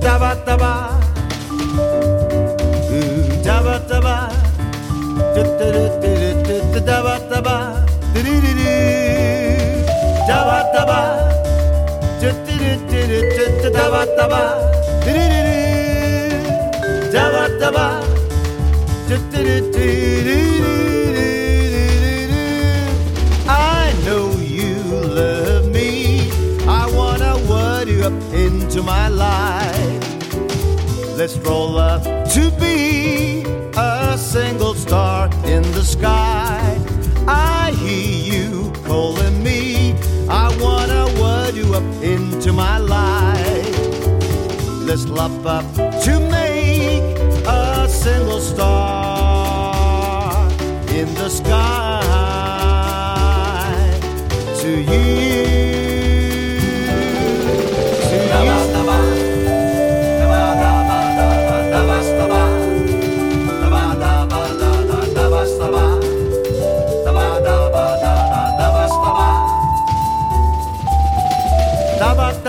daba daba. Ooh, daba daba. Daba daba. Daba daba. Daba daba. Daba Let's roll up to be a single star in the sky. I hear you calling me. I wanna word you up into my life. Let's love up to make a single star in the sky to you.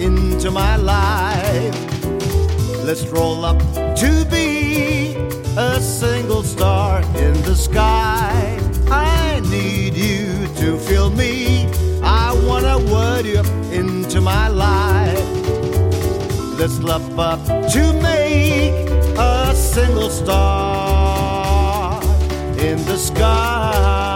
into my life. Let's roll up to be a single star in the sky. I need you to feel me. I wanna word you up into my life. Let's love up to make a single star in the sky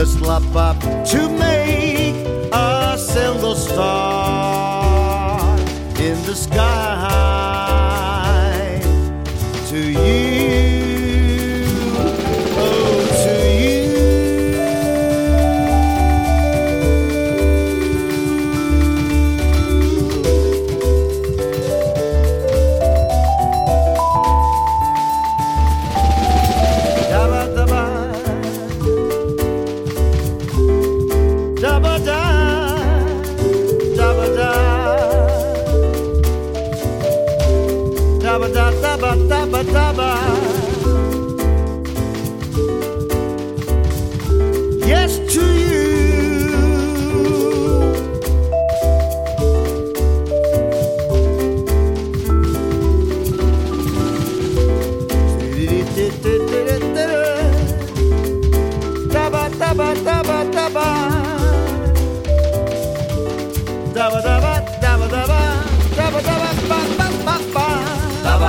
Let's love up to make Dabba dabba dabba. Yes to you. Dabba dabba dabba dabba. Dabba dabba